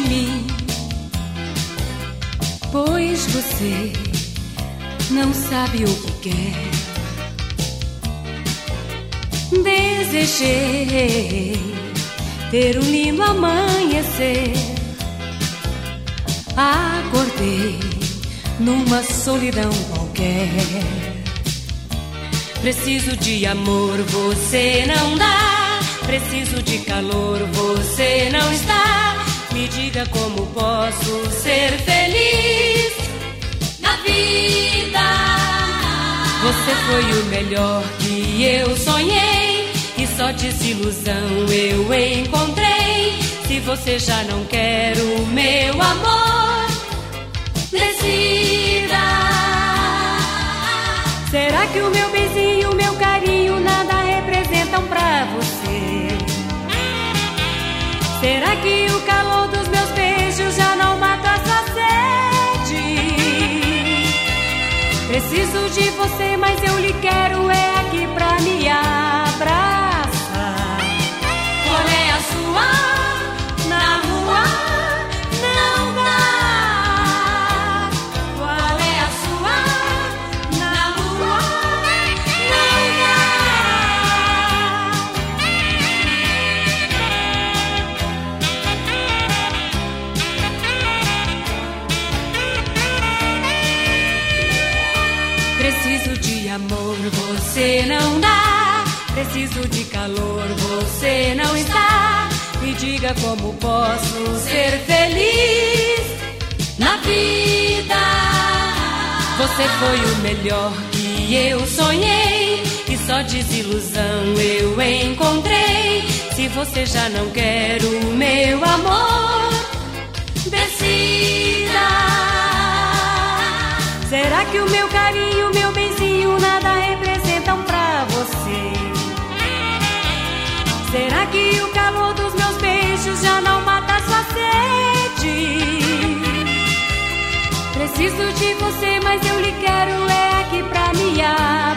mim, pois você não sabe o que quer. Desejei ter um lindo amanhecer. Acordei numa solidão qualquer. Preciso de amor, você não dá. Preciso de calor, você não está. Me diga como posso ser feliz na vida. Você foi o melhor que eu sonhei. E só desilusão eu encontrei. Se você já não quer o meu amor, decida. Será que o meu Será que o calor dos meus beijos já não mata a sua sede? Preciso de você, mas eu lhe quero Preciso de amor, você não dá. Preciso de calor, você não está. Me diga como posso ser feliz na vida. Você foi o melhor que eu sonhei. E só desilusão eu encontrei. Se você já não quer o meu amor, decida. Será que o meu carinho, meu benzinho nada representam pra você? Será que o calor dos meus beijos já não mata sua sede? Preciso de você, mas eu lhe quero é aqui pra me abraçar.